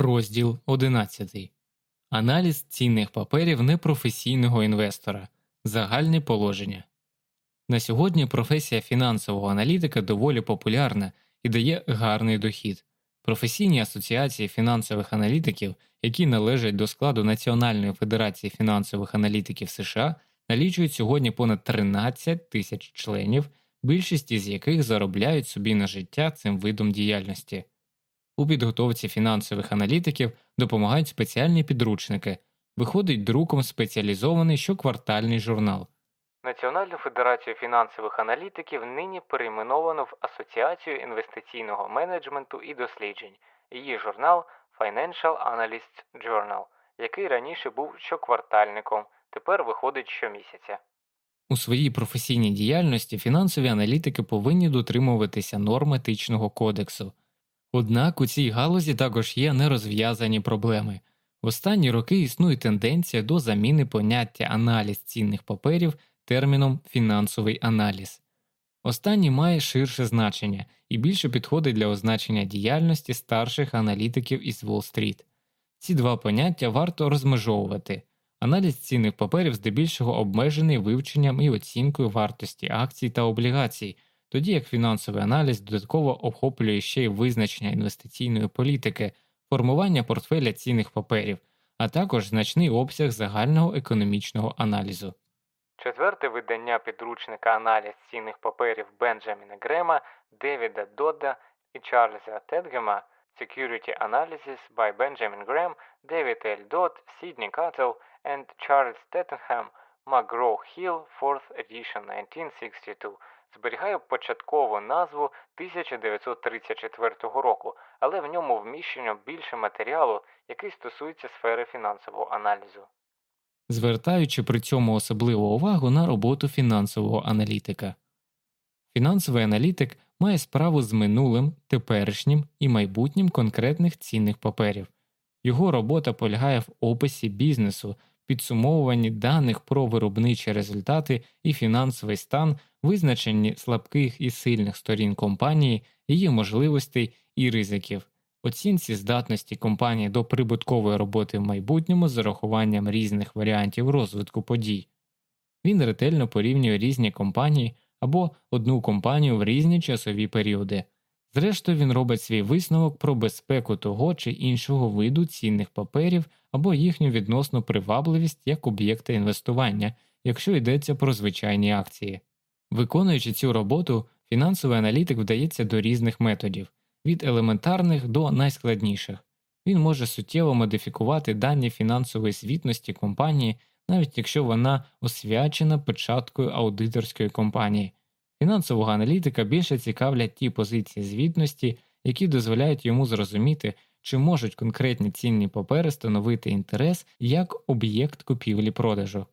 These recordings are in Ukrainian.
Розділ 11. Аналіз цінних паперів непрофесійного інвестора. Загальне положення. На сьогодні професія фінансового аналітика доволі популярна і дає гарний дохід. Професійні асоціації фінансових аналітиків, які належать до складу Національної федерації фінансових аналітиків США, налічують сьогодні понад 13 тисяч членів, більшість із яких заробляють собі на життя цим видом діяльності. У підготовці фінансових аналітиків допомагають спеціальні підручники, виходить друком спеціалізований щоквартальний журнал. Національну федерацію фінансових аналітиків нині перейменовано в Асоціацію інвестиційного менеджменту і досліджень, її журнал Financial Analyst Journal, який раніше був щоквартальником, тепер виходить щомісяця. У своїй професійній діяльності фінансові аналітики повинні дотримуватися норм етичного кодексу. Однак у цій галузі також є нерозв'язані проблеми. В останні роки існує тенденція до заміни поняття аналіз цінних паперів терміном фінансовий аналіз. Останній має ширше значення і більше підходить для означення діяльності старших аналітиків із Уолл-стріт. Ці два поняття варто розмежовувати. Аналіз цінних паперів здебільшого обмежений вивченням і оцінкою вартості акцій та облігацій тоді як фінансовий аналіз додатково охоплює ще й визначення інвестиційної політики, формування портфеля цінних паперів, а також значний обсяг загального економічного аналізу. Четверте видання підручника аналіз цінних паперів Бенджаміна Грема, Девіда Додда і Чарльза Тедгема Security Analysis by Benjamin Graham, David L. Dodd, Sidney Cuttle and Charles Tettenham, McGraw-Hill, 4th edition 1962 зберігає початкову назву 1934 року, але в ньому вміщено більше матеріалу, який стосується сфери фінансового аналізу. Звертаючи при цьому особливу увагу на роботу фінансового аналітика. Фінансовий аналітик має справу з минулим, теперішнім і майбутнім конкретних цінних паперів. Його робота полягає в описі бізнесу, підсумовуванні даних про виробничі результати і фінансовий стан, визначенні слабких і сильних сторін компанії, її можливостей і ризиків, оцінці здатності компанії до прибуткової роботи в майбутньому з урахуванням різних варіантів розвитку подій. Він ретельно порівнює різні компанії або одну компанію в різні часові періоди. Зрештою, він робить свій висновок про безпеку того чи іншого виду цінних паперів або їхню відносну привабливість як об'єкта інвестування, якщо йдеться про звичайні акції. Виконуючи цю роботу, фінансовий аналітик вдається до різних методів від елементарних до найскладніших. Він може суттєво модифікувати дані фінансової звітності компанії, навіть якщо вона освячена початкою аудиторської компанії. Фінансового аналітика більше цікавлять ті позиції звітності, які дозволяють йому зрозуміти, чи можуть конкретні цінні папери становити інтерес як об'єкт купівлі продажу.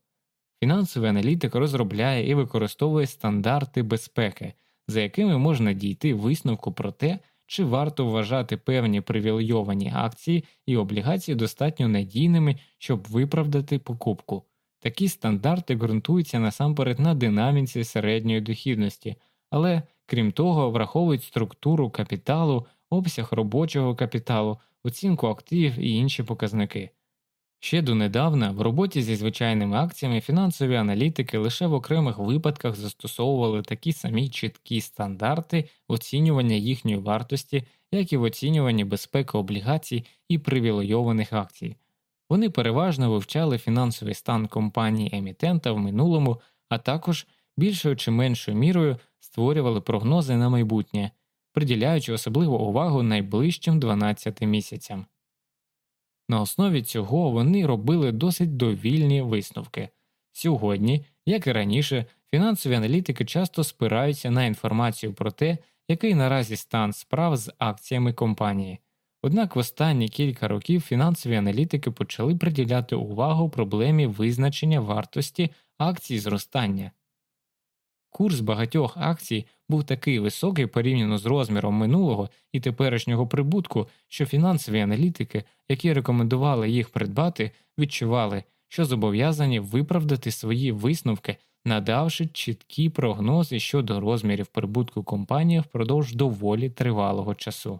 Фінансовий аналітик розробляє і використовує стандарти безпеки, за якими можна дійти висновку про те, чи варто вважати певні привілейовані акції і облігації достатньо надійними, щоб виправдати покупку. Такі стандарти ґрунтуються насамперед на динаміці середньої дохідності, але, крім того, враховують структуру капіталу, обсяг робочого капіталу, оцінку активів і інші показники. Ще донедавна в роботі зі звичайними акціями фінансові аналітики лише в окремих випадках застосовували такі самі чіткі стандарти оцінювання їхньої вартості, як і в оцінюванні безпеки облігацій і привілейованих акцій. Вони переважно вивчали фінансовий стан компанії емітента в минулому, а також більшою чи меншою мірою створювали прогнози на майбутнє, приділяючи особливу увагу найближчим 12 місяцям. На основі цього вони робили досить довільні висновки. Сьогодні, як і раніше, фінансові аналітики часто спираються на інформацію про те, який наразі стан справ з акціями компанії. Однак в останні кілька років фінансові аналітики почали приділяти увагу проблемі визначення вартості акцій зростання. Курс багатьох акцій був такий високий порівняно з розміром минулого і теперішнього прибутку, що фінансові аналітики, які рекомендували їх придбати, відчували, що зобов'язані виправдати свої висновки, надавши чіткі прогнози щодо розмірів прибутку компанії впродовж доволі тривалого часу.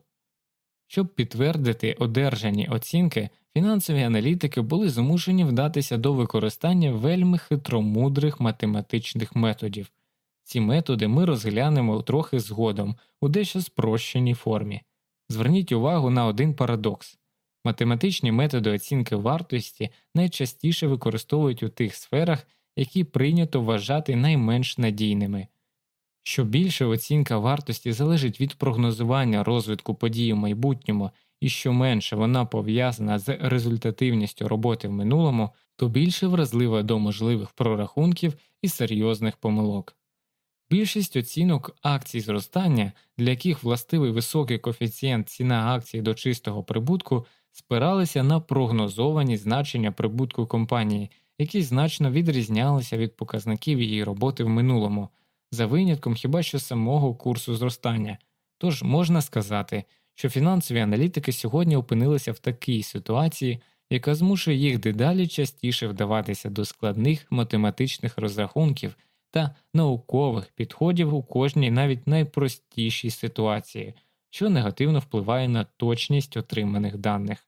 Щоб підтвердити одержані оцінки, фінансові аналітики були змушені вдатися до використання вельми хитромудрих математичних методів. Ці методи ми розглянемо трохи згодом у дещо спрощеній формі. Зверніть увагу на один парадокс математичні методи оцінки вартості найчастіше використовують у тих сферах, які прийнято вважати найменш надійними. Що більше оцінка вартості залежить від прогнозування розвитку подій у майбутньому і що менше вона пов'язана з результативністю роботи в минулому, то більше вразлива до можливих прорахунків і серйозних помилок. Більшість оцінок акцій зростання, для яких властивий високий коефіцієнт ціна акцій до чистого прибутку, спиралися на прогнозовані значення прибутку компанії, які значно відрізнялися від показників її роботи в минулому, за винятком хіба що самого курсу зростання. Тож можна сказати, що фінансові аналітики сьогодні опинилися в такій ситуації, яка змушує їх дедалі частіше вдаватися до складних математичних розрахунків та наукових підходів у кожній навіть найпростішій ситуації, що негативно впливає на точність отриманих даних.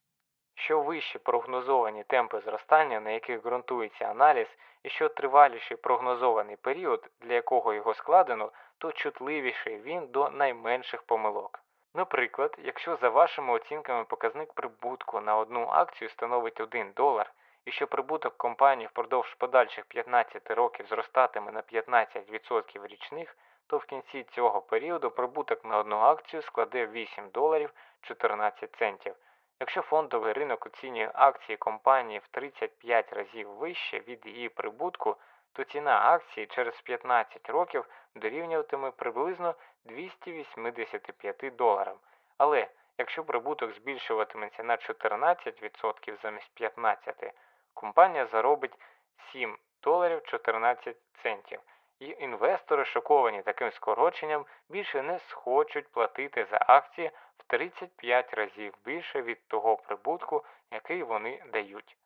Що вищі прогнозовані темпи зростання, на яких ґрунтується аналіз, і що триваліший прогнозований період, для якого його складено, то чутливіший він до найменших помилок. Наприклад, якщо за вашими оцінками показник прибутку на одну акцію становить 1 долар, і що прибуток компанії впродовж подальших 15 років зростатиме на 15% річних, то в кінці цього періоду прибуток на одну акцію складе 8 доларів 14 центів. Якщо фондовий ринок оцінює акції компанії в 35 разів вище від її прибутку, то ціна акції через 15 років дорівнюватиме приблизно 285 доларам. Але якщо прибуток збільшуватиметься на 14% замість 15%, компанія заробить 7 доларів 14 центів. І інвестори, шоковані таким скороченням, більше не схочуть платити за акції 35 разів більше від того прибутку, який вони дають.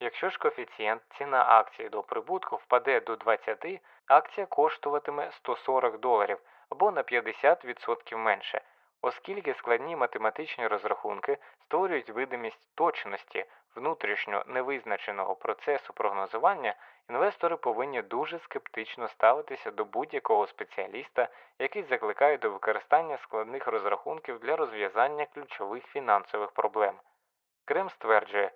Якщо ж коефіцієнт ціна акції до прибутку впаде до 20, акція коштуватиме 140 доларів або на 50% менше, оскільки складні математичні розрахунки створюють видимість точності внутрішньо невизначеного процесу прогнозування, інвестори повинні дуже скептично ставитися до будь-якого спеціаліста, який закликає до використання складних розрахунків для розв'язання ключових фінансових проблем. Крем стверджує,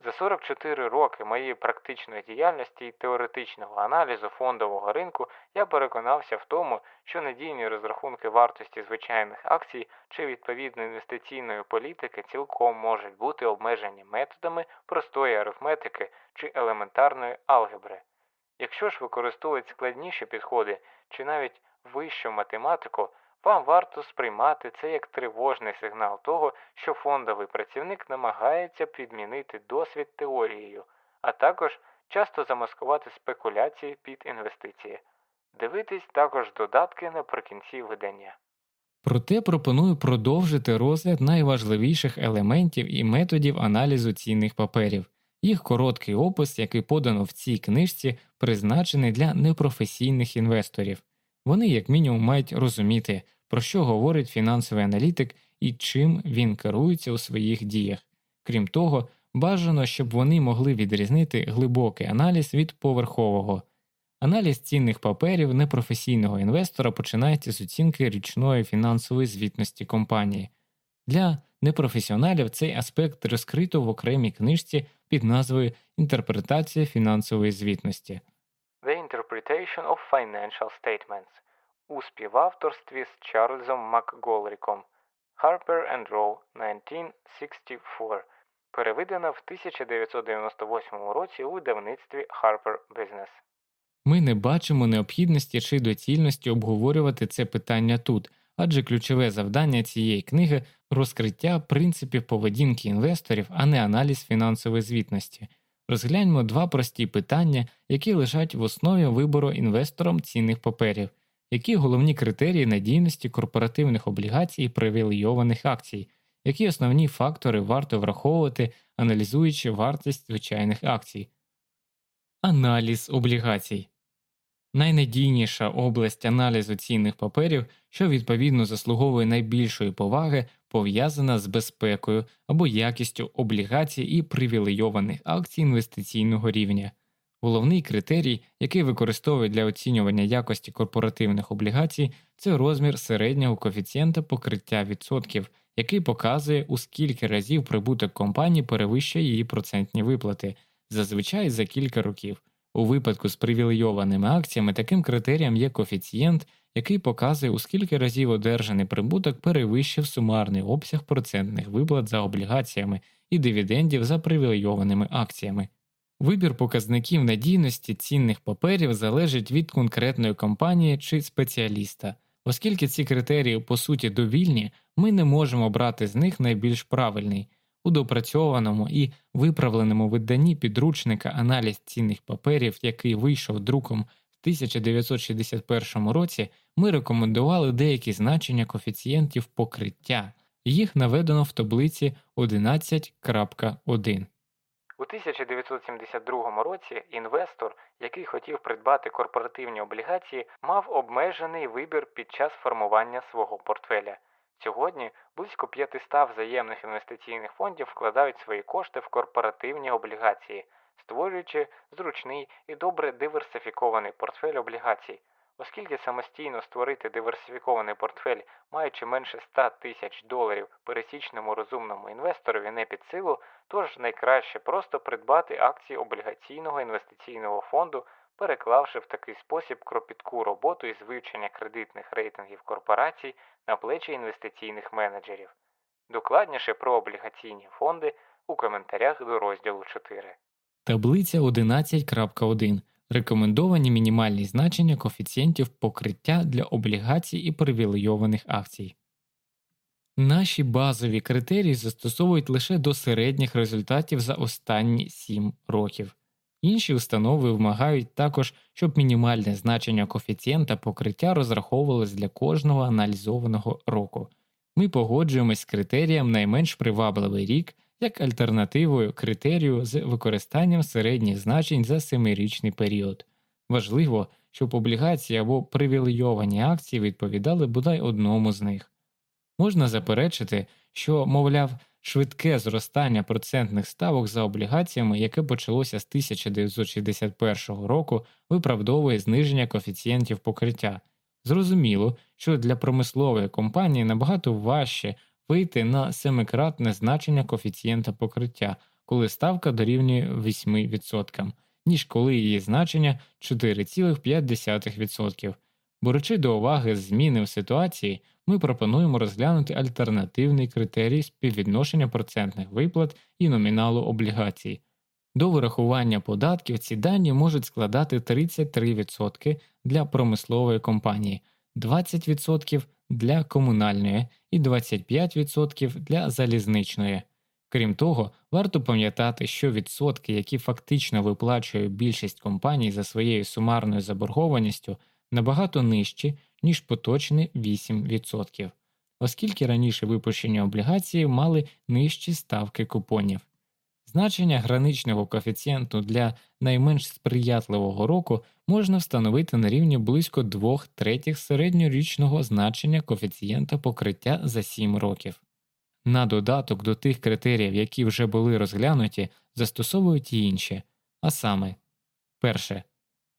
за 44 роки моєї практичної діяльності і теоретичного аналізу фондового ринку я переконався в тому, що надійні розрахунки вартості звичайних акцій чи відповідної інвестиційної політики цілком можуть бути обмежені методами простої арифметики чи елементарної алгебри. Якщо ж використовують складніші підходи чи навіть вищу математику, вам варто сприймати це як тривожний сигнал того, що фондовий працівник намагається підмінити досвід теорією, а також часто замаскувати спекуляції під інвестиції. Дивитись також додатки наприкінці видання. Проте пропоную продовжити розгляд найважливіших елементів і методів аналізу цінних паперів. Їх короткий опис, який подано в цій книжці, призначений для непрофесійних інвесторів. Вони, як мінімум, мають розуміти, про що говорить фінансовий аналітик і чим він керується у своїх діях. Крім того, бажано, щоб вони могли відрізнити глибокий аналіз від поверхового. Аналіз цінних паперів непрофесійного інвестора починається з оцінки річної фінансової звітності компанії. Для непрофесіоналів цей аспект розкрито в окремій книжці під назвою Інтерпретація фінансової звітності. The Interpretation of Financial Statements у співавторстві з Чарльзом МакГолріком Harper and Row 1964, перевидана в 1998 році у видавництві Harper Business. Ми не бачимо необхідності чи доцільності обговорювати це питання тут, адже ключове завдання цієї книги розкриття принципів поведінки інвесторів, а не аналіз фінансової звітності. Розгляньмо два прості питання, які лежать в основі вибору інвестором цінних паперів які головні критерії надійності корпоративних облігацій і привілейованих акцій, які основні фактори варто враховувати, аналізуючи вартість звичайних акцій. Аналіз облігацій Найнадійніша область аналізу цінних паперів, що відповідно заслуговує найбільшої поваги, пов'язана з безпекою або якістю облігацій і привілейованих акцій інвестиційного рівня. Головний критерій, який використовують для оцінювання якості корпоративних облігацій, це розмір середнього коефіцієнта покриття відсотків, який показує, у скільки разів прибуток компанії перевищує її процентні виплати, зазвичай за кілька років. У випадку з привілейованими акціями таким критерієм є коефіцієнт, який показує, у скільки разів одержаний прибуток перевищив сумарний обсяг процентних виплат за облігаціями і дивідендів за привілейованими акціями. Вибір показників надійності цінних паперів залежить від конкретної компанії чи спеціаліста, оскільки ці критерії по суті довільні, ми не можемо брати з них найбільш правильний. У допрацьованому і виправленому виданні підручника аналіз цінних паперів, який вийшов друком в 1961 році, ми рекомендували деякі значення коефіцієнтів покриття, їх наведено в таблиці 11.1. У 1972 році інвестор, який хотів придбати корпоративні облігації, мав обмежений вибір під час формування свого портфеля. Сьогодні близько 500 взаємних інвестиційних фондів вкладають свої кошти в корпоративні облігації, створюючи зручний і добре диверсифікований портфель облігацій. Оскільки самостійно створити диверсифікований портфель, маючи менше 100 тисяч доларів пересічному розумному інвесторові не під силу, тож найкраще просто придбати акції облігаційного інвестиційного фонду, переклавши в такий спосіб кропітку роботу із вивчення кредитних рейтингів корпорацій на плечі інвестиційних менеджерів. Докладніше про облігаційні фонди у коментарях до розділу 4. Таблиця 11.1 Рекомендовані мінімальні значення коефіцієнтів покриття для облігацій і привілейованих акцій. Наші базові критерії застосовують лише до середніх результатів за останні 7 років. Інші установи вимагають також, щоб мінімальне значення коефіцієнта покриття розраховувалось для кожного аналізованого року. Ми погоджуємось з критерієм найменш привабливий рік як альтернативою критерію з використанням середніх значень за семирічний період. Важливо, щоб облігації або привілейовані акції відповідали бодай одному з них. Можна заперечити, що, мовляв, швидке зростання процентних ставок за облігаціями, яке почалося з 1961 року, виправдовує зниження коефіцієнтів покриття. Зрозуміло, що для промислової компанії набагато важче вийти на семикратне значення коефіцієнта покриття, коли ставка дорівнює 8%, ніж коли її значення 4,5%. Беручи до уваги зміни в ситуації, ми пропонуємо розглянути альтернативний критерій співвідношення процентних виплат і номіналу облігацій. До вирахування податків ці дані можуть складати 33% для промислової компанії, 20% для комунальної і 25% для залізничної. Крім того, варто пам'ятати, що відсотки, які фактично виплачує більшість компаній за своєю сумарною заборгованістю, набагато нижчі, ніж поточні 8%, оскільки раніше випущені облігації мали нижчі ставки купонів. Значення граничного коефіцієнту для найменш сприятливого року можна встановити на рівні близько 2 третіх середньорічного значення коефіцієнта покриття за 7 років. На додаток до тих критеріїв, які вже були розглянуті, застосовують і інші, а саме перше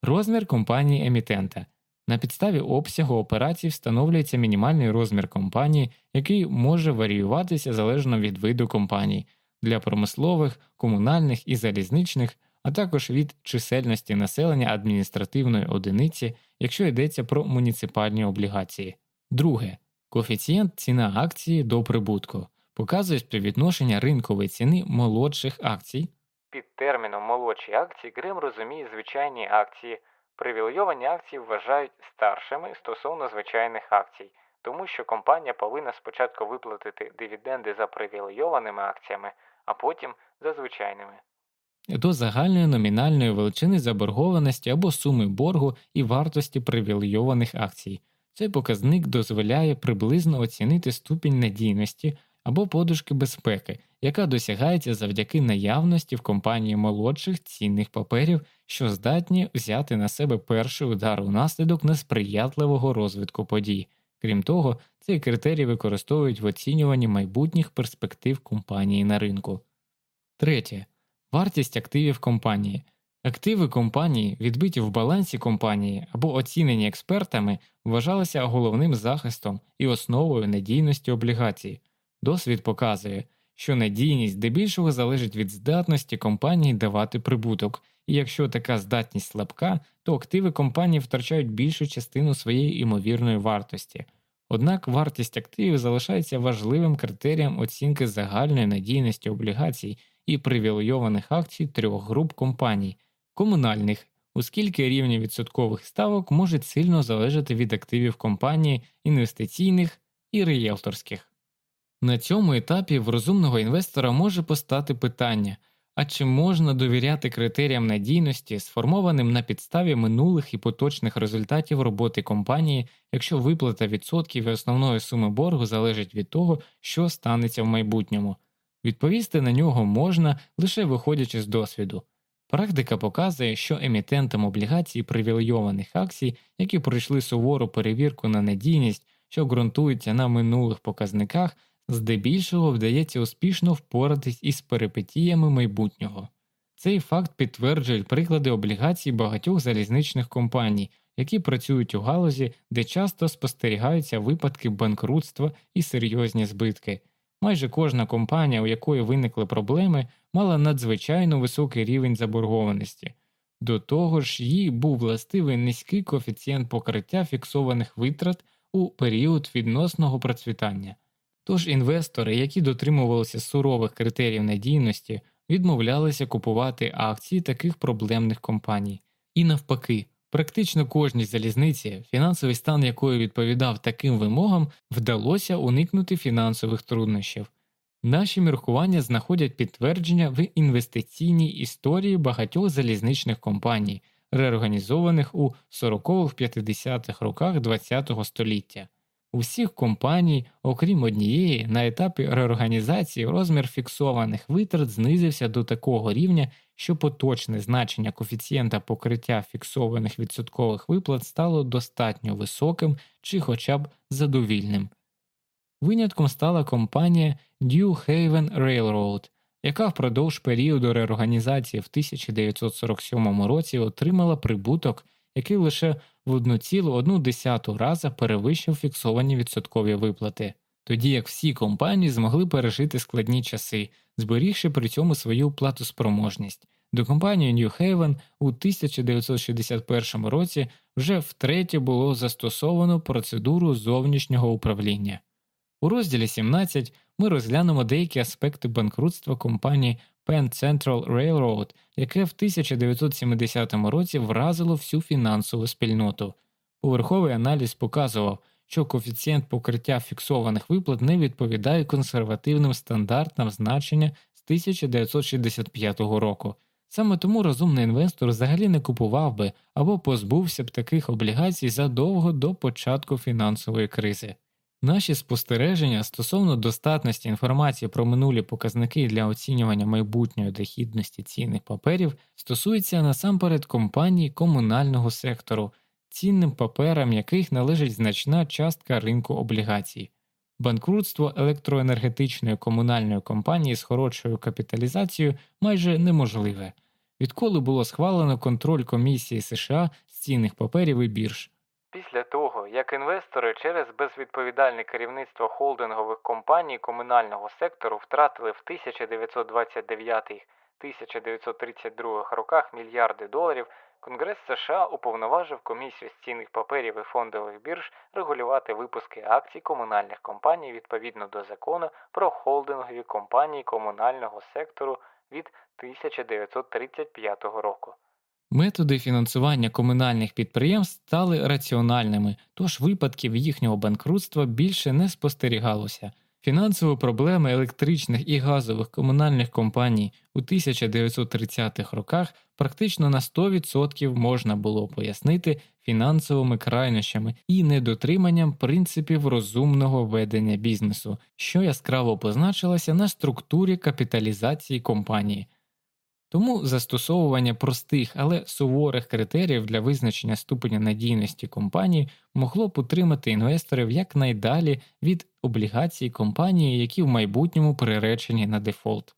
розмір компанії емітента. На підставі обсягу операцій встановлюється мінімальний розмір компанії, який може варіюватися залежно від виду компаній для промислових, комунальних і залізничних, а також від чисельності населення адміністративної одиниці, якщо йдеться про муніципальні облігації. Друге коефіцієнт ціна акції до прибутку показує співвідношення ринкової ціни молодших акцій. Під терміном молодші акції Грим розуміє звичайні акції. Привілейовані акції вважають старшими стосовно звичайних акцій, тому що компанія повинна спочатку виплатити дивіденди за привілейованими акціями, а потім за звичайними. До загальної номінальної величини заборгованості або суми боргу і вартості привілейованих акцій. Цей показник дозволяє приблизно оцінити ступінь надійності або подушки безпеки, яка досягається завдяки наявності в компанії молодших цінних паперів, що здатні взяти на себе перший удар унаслідок несприятливого розвитку подій. Крім того, цей критерій використовують в оцінюванні майбутніх перспектив компанії на ринку. Третє. Вартість активів компанії. Активи компанії, відбиті в балансі компанії або оцінені експертами, вважалися головним захистом і основою надійності облігацій. Досвід показує, що надійність здебільшого залежить від здатності компанії давати прибуток, і якщо така здатність слабка, то активи компанії втрачають більшу частину своєї імовірної вартості. Однак вартість активів залишається важливим критерієм оцінки загальної надійності облігацій і привілейованих акцій трьох груп компаній комунальних, оскільки рівні відсоткових ставок можуть сильно залежати від активів компанії, інвестиційних і риєлторських. На цьому етапі в розумного інвестора може постати питання а чи можна довіряти критеріям надійності, сформованим на підставі минулих і поточних результатів роботи компанії, якщо виплата відсотків і основної суми боргу залежить від того, що станеться в майбутньому? Відповісти на нього можна лише виходячи з досвіду. Практика показує, що емітентам облігацій привілейованих акцій, які пройшли сувору перевірку на надійність, що ґрунтується на минулих показниках, здебільшого вдається успішно впоратись із перипетіями майбутнього. Цей факт підтверджують приклади облігацій багатьох залізничних компаній, які працюють у галузі, де часто спостерігаються випадки банкрутства і серйозні збитки. Майже кожна компанія, у якої виникли проблеми, мала надзвичайно високий рівень заборгованості. До того ж, їй був властивий низький коефіцієнт покриття фіксованих витрат у період відносного процвітання. Тож інвестори, які дотримувалися сурових критеріїв надійності, відмовлялися купувати акції таких проблемних компаній. І навпаки, практично кожній залізниці, фінансовий стан якої відповідав таким вимогам, вдалося уникнути фінансових труднощів. Наші міркування знаходять підтвердження в інвестиційній історії багатьох залізничних компаній, реорганізованих у 40-50-х роках ХХ століття. У всіх компаній, окрім однієї, на етапі реорганізації розмір фіксованих витрат знизився до такого рівня, що поточне значення коефіцієнта покриття фіксованих відсоткових виплат стало достатньо високим чи хоча б задовільним. Винятком стала компанія New Haven Railroad, яка впродовж періоду реорганізації в 1947 році отримала прибуток, який лише в 1,1 раза перевищив фіксовані відсоткові виплати, тоді як всі компанії змогли пережити складні часи, зберігши при цьому свою платоспроможність. До компанії New Haven у 1961 році вже втретє було застосовано процедуру зовнішнього управління. У розділі 17 ми розглянемо деякі аспекти банкрутства компанії Penn Central Railroad, яке в 1970 році вразило всю фінансову спільноту. Поверховий аналіз показував, що коефіцієнт покриття фіксованих виплат не відповідає консервативним стандартам значення з 1965 року. Саме тому розумний інвестор взагалі не купував би або позбувся б таких облігацій задовго до початку фінансової кризи. Наші спостереження стосовно достатності інформації про минулі показники для оцінювання майбутньої дохідності цінних паперів стосуються насамперед компаній комунального сектору, цінним паперам яких належить значна частка ринку облігацій. Банкрутство електроенергетичної комунальної компанії з хорошою капіталізацією майже неможливе, відколи було схвалено контроль комісії США з цінних паперів і бірж. Після того, як інвестори через безвідповідальне керівництво холдингових компаній комунального сектору втратили в 1929-1932 роках мільярди доларів, Конгрес США уповноважив комісію з цінних паперів і фондових бірж регулювати випуски акцій комунальних компаній відповідно до закону про холдингові компанії комунального сектору від 1935 року. Методи фінансування комунальних підприємств стали раціональними, тож випадків їхнього банкрутства більше не спостерігалося. Фінансові проблеми електричних і газових комунальних компаній у 1930-х роках практично на 100% можна було пояснити фінансовими крайнощами і недотриманням принципів розумного ведення бізнесу, що яскраво позначилося на структурі капіталізації компанії. Тому застосовування простих, але суворих критеріїв для визначення ступеня надійності компанії могло б утримати інвесторів якнайдалі від облігацій компанії, які в майбутньому приречені на дефолт.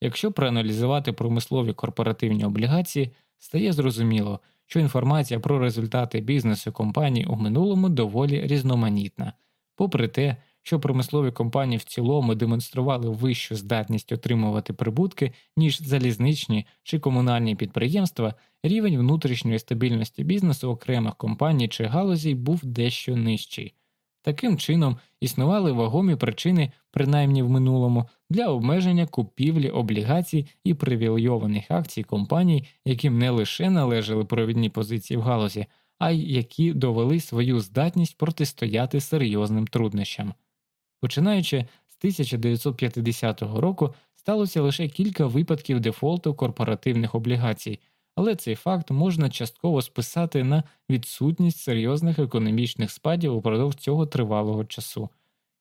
Якщо проаналізувати промислові корпоративні облігації, стає зрозуміло, що інформація про результати бізнесу компаній у минулому доволі різноманітна, попри те, що промислові компанії в цілому демонстрували вищу здатність отримувати прибутки, ніж залізничні чи комунальні підприємства, рівень внутрішньої стабільності бізнесу окремих компаній чи галузей був дещо нижчий. Таким чином існували вагомі причини, принаймні в минулому, для обмеження купівлі облігацій і привілейованих акцій компаній, яким не лише належали провідні позиції в галузі, а й які довели свою здатність протистояти серйозним труднощам. Починаючи з 1950 року, сталося лише кілька випадків дефолту корпоративних облігацій, але цей факт можна частково списати на відсутність серйозних економічних спадів упродовж цього тривалого часу.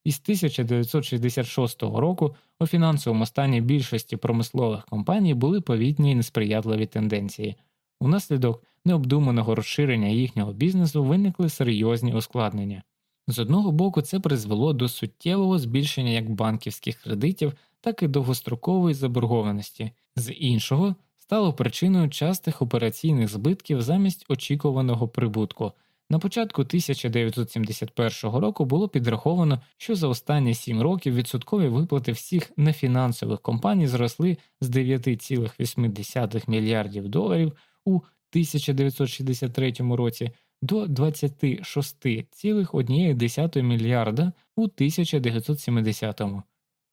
Із 1966 року у фінансовому стані більшості промислових компаній були повітні і несприятливі тенденції. Унаслідок необдуманого розширення їхнього бізнесу виникли серйозні ускладнення. З одного боку, це призвело до суттєвого збільшення як банківських кредитів, так і довгострокової заборгованості, з іншого стало причиною частих операційних збитків замість очікуваного прибутку. На початку 1971 року було підраховано, що за останні 7 років відсоткові виплати всіх нефінансових компаній зросли з 9,8 мільярдів доларів у 1963 році до 26,1 мільярда у 1970.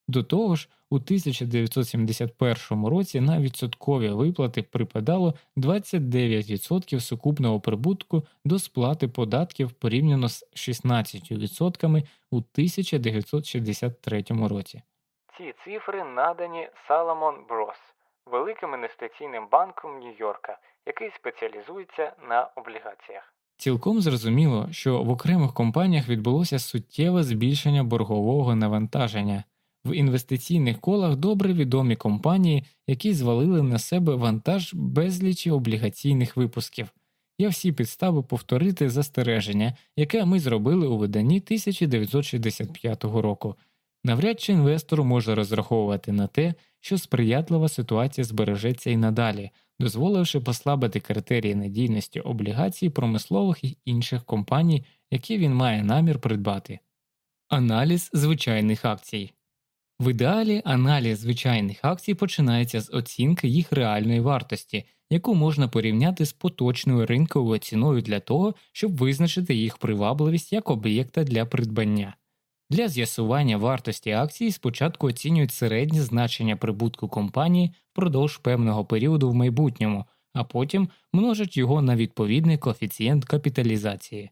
До того ж, у 1971 році на відсоткові виплати припадало 29% сукупного прибутку до сплати податків порівняно з 16% у 1963 році. Ці цифри надані Salomon Bros, великим інвестиційним банком Нью-Йорка, який спеціалізується на облігаціях. Цілком зрозуміло, що в окремих компаніях відбулося суттєве збільшення боргового навантаження. В інвестиційних колах добре відомі компанії, які звалили на себе вантаж безлічі облігаційних випусків. Є всі підстави повторити застереження, яке ми зробили у виданні 1965 року. Навряд чи інвестор може розраховувати на те, що сприятлива ситуація збережеться і надалі, дозволивши послабити критерії надійності облігацій промислових і інших компаній, які він має намір придбати. Аналіз звичайних акцій в ідеалі аналіз звичайних акцій починається з оцінки їх реальної вартості, яку можна порівняти з поточною ринковою ціною для того, щоб визначити їх привабливість як об'єкта для придбання. Для з'ясування вартості акції спочатку оцінюють середнє значення прибутку компанії впродовж певного періоду в майбутньому, а потім множать його на відповідний коефіцієнт капіталізації.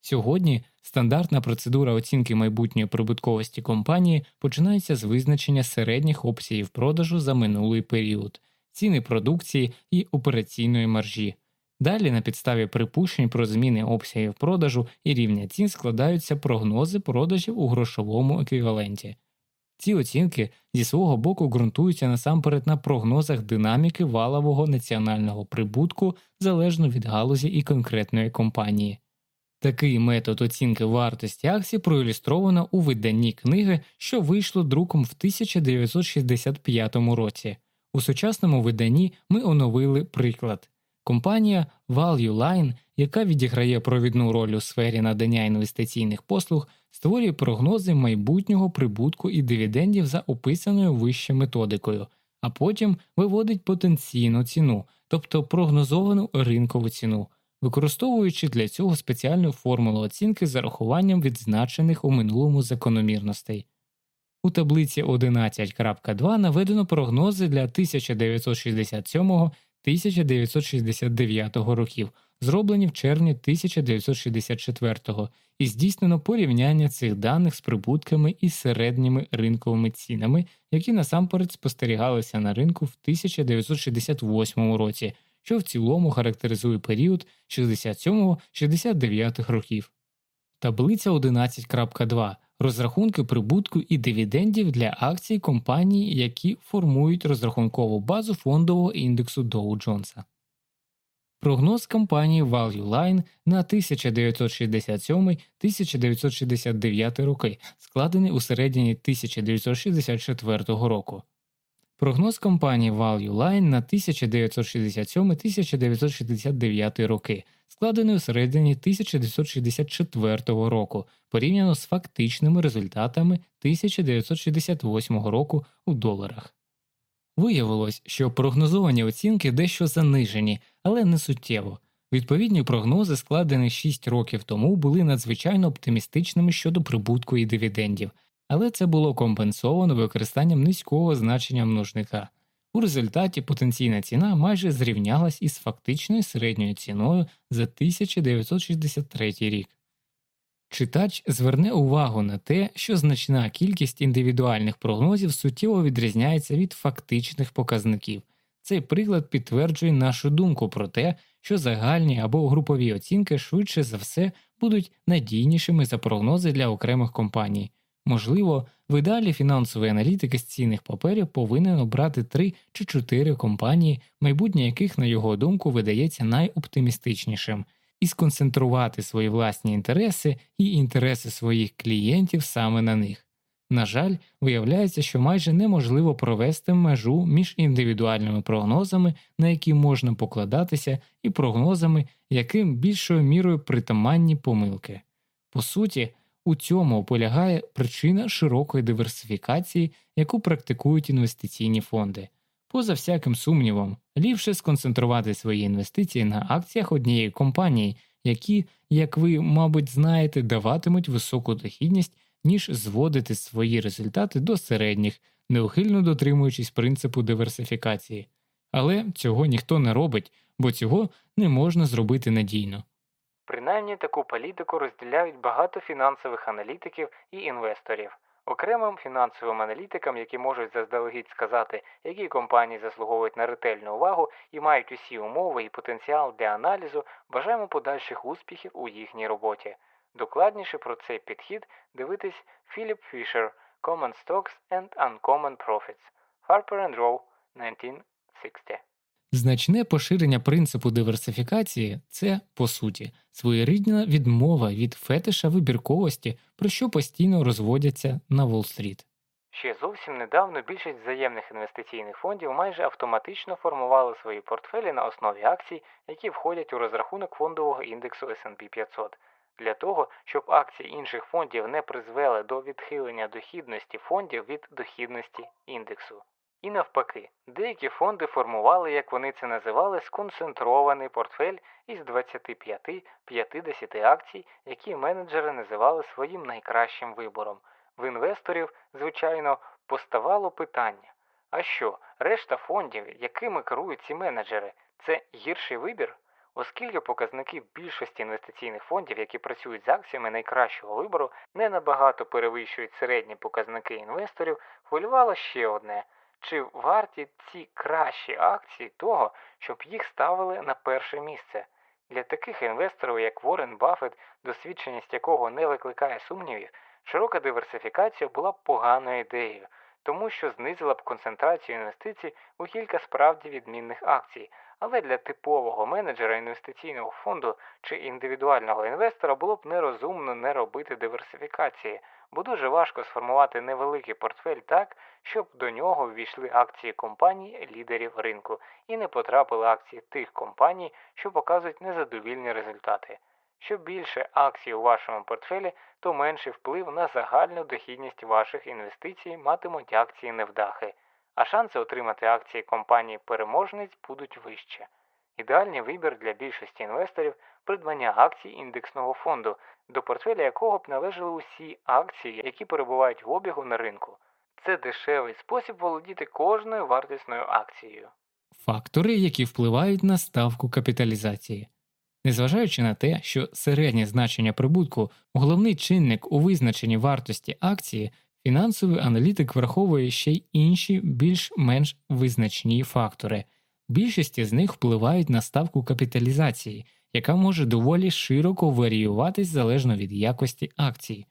Сьогодні стандартна процедура оцінки майбутньої прибутковості компанії починається з визначення середніх обсягів продажу за минулий період, ціни продукції і операційної маржі. Далі на підставі припущень про зміни обсягів продажу і рівня цін складаються прогнози продажів у грошовому еквіваленті. Ці оцінки зі свого боку ґрунтуються насамперед на прогнозах динаміки валового національного прибутку залежно від галузі і конкретної компанії. Такий метод оцінки вартості акцій проілюстровано у виданні книги, що вийшло друком в 1965 році. У сучасному виданні ми оновили приклад. Компанія Value Line, яка відіграє провідну роль у сфері надання інвестиційних послуг, створює прогнози майбутнього прибутку і дивідендів за описаною вище методикою, а потім виводить потенційну ціну, тобто прогнозовану ринкову ціну використовуючи для цього спеціальну формулу оцінки з зарахуванням відзначених у минулому закономірностей. У таблиці 11.2 наведено прогнози для 1967 1969 років зроблені в червні 1964-го, і здійснено порівняння цих даних з прибутками і середніми ринковими цінами, які насамперед спостерігалися на ринку в 1968 році, що в цілому характеризує період 67-69 років. Таблиця 11.2 розрахунки прибутку і дивідендів для акцій компаній, які формують розрахункову базу фондового індексу Доу Джонса. Прогноз компанії Value Line на 1967-1969 роки, складений у середині 1964 року. Прогноз компанії Value Line на 1967-1969 роки, складений у середині 1964 року, порівняно з фактичними результатами 1968 року у доларах. Виявилось, що прогнозовані оцінки дещо занижені, але не суттєво. Відповідні прогнози, складені 6 років тому, були надзвичайно оптимістичними щодо прибутку і дивідендів, але це було компенсовано використанням низького значення множника. У результаті потенційна ціна майже зрівнялась із фактичною середньою ціною за 1963 рік. Читач зверне увагу на те, що значна кількість індивідуальних прогнозів суттєво відрізняється від фактичних показників. Цей приклад підтверджує нашу думку про те, що загальні або групові оцінки швидше за все будуть надійнішими за прогнози для окремих компаній. Можливо, в ідеалі фінансової аналітики з цінних паперів повинен обрати три чи чотири компанії, майбутнє яких, на його думку, видається найоптимістичнішим, і сконцентрувати свої власні інтереси і інтереси своїх клієнтів саме на них. На жаль, виявляється, що майже неможливо провести межу між індивідуальними прогнозами, на які можна покладатися, і прогнозами, яким більшою мірою притаманні помилки. По суті, у цьому полягає причина широкої диверсифікації, яку практикують інвестиційні фонди. Поза всяким сумнівом, ліпше сконцентрувати свої інвестиції на акціях однієї компанії, які, як ви, мабуть, знаєте, даватимуть високу дохідність, ніж зводити свої результати до середніх, неухильно дотримуючись принципу диверсифікації. Але цього ніхто не робить, бо цього не можна зробити надійно. Принаймні таку політику розділяють багато фінансових аналітиків і інвесторів. Окремим фінансовим аналітикам, які можуть заздалегідь сказати, які компанії заслуговують на ретельну увагу і мають усі умови і потенціал для аналізу, бажаємо подальших успіхів у їхній роботі. Докладніше про цей підхід дивитись Філіп Фішер Common Stocks and Uncommon Profits Harper Row 1960 Значне поширення принципу диверсифікації це, по суті, своєрідна відмова від фетиша вибірковості, про що постійно розводяться на Уолл-стріт. Ще зовсім недавно більшість взаємних інвестиційних фондів майже автоматично формували свої портфелі на основі акцій, які входять у розрахунок фондового індексу S&P 500. Для того, щоб акції інших фондів не призвели до відхилення дохідності фондів від дохідності індексу. І навпаки, деякі фонди формували, як вони це називали, сконцентрований портфель із 25-50 акцій, які менеджери називали своїм найкращим вибором. В інвесторів, звичайно, поставало питання: а що, решта фондів, якими керують ці менеджери, це гірший вибір? Оскільки показники більшості інвестиційних фондів, які працюють з акціями найкращого вибору, не набагато перевищують середні показники інвесторів, хвилювало ще одне. Чи варті ці кращі акції того, щоб їх ставили на перше місце? Для таких інвесторів, як Ворен Баффет, досвідченість якого не викликає сумнівів, широка диверсифікація була поганою ідеєю, тому що знизила б концентрацію інвестицій у кілька справді відмінних акцій, але для типового менеджера інвестиційного фонду чи індивідуального інвестора було б нерозумно не робити диверсифікації, бо дуже важко сформувати невеликий портфель так, щоб до нього ввійшли акції компаній лідерів ринку і не потрапили акції тих компаній, що показують незадовільні результати. Що більше акцій у вашому портфелі, то менший вплив на загальну дохідність ваших інвестицій матимуть акції невдахи, а шанси отримати акції компанії переможниць будуть вище. Ідеальний вибір для більшості інвесторів придбання акцій індексного фонду, до портфеля якого б належали усі акції, які перебувають в обігу на ринку. Це дешевий спосіб володіти кожною вартісною акцією. Фактори, які впливають на ставку капіталізації. Незважаючи на те, що середнє значення прибутку головний чинник у визначенні вартості акції, фінансовий аналітик враховує ще й інші більш-менш визначні фактори. Більшість з них впливають на ставку капіталізації, яка може доволі широко варіюватись залежно від якості акцій.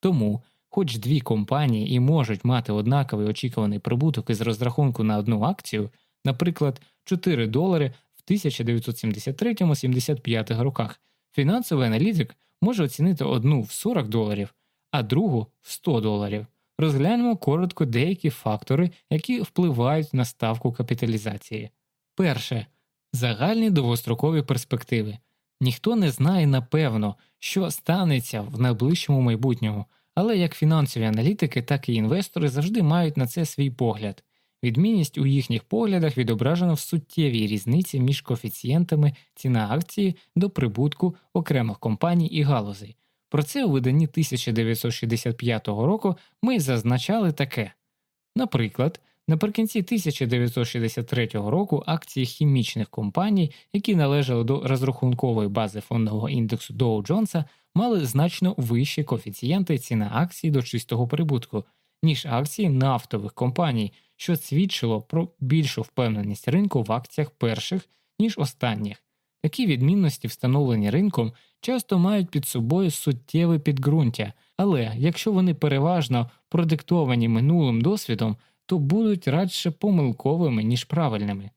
Тому, хоч дві компанії і можуть мати однаковий очікуваний прибуток із розрахунку на одну акцію, наприклад, 4 долари 1973-75 роках, фінансовий аналітик може оцінити одну в 40 доларів, а другу в 100 доларів. Розглянемо коротко деякі фактори, які впливають на ставку капіталізації. Перше загальні довгострокові перспективи. Ніхто не знає напевно, що станеться в найближчому майбутньому, але як фінансові аналітики, так і інвестори завжди мають на це свій погляд. Відмінність у їхніх поглядах відображена в суттєвій різниці між коефіцієнтами ціна акції до прибутку окремих компаній і галузей. Про це у виданні 1965 року ми зазначали таке. Наприклад, наприкінці 1963 року акції хімічних компаній, які належали до розрахункової бази фондового індексу Доу Джонса, мали значно вищі коефіцієнти ціна акції до чистого прибутку, ніж акції нафтових компаній що свідчило про більшу впевненість ринку в акціях перших, ніж останніх. Такі відмінності, встановлені ринком, часто мають під собою суттєве підґрунтя, але якщо вони переважно продиктовані минулим досвідом, то будуть радше помилковими, ніж правильними.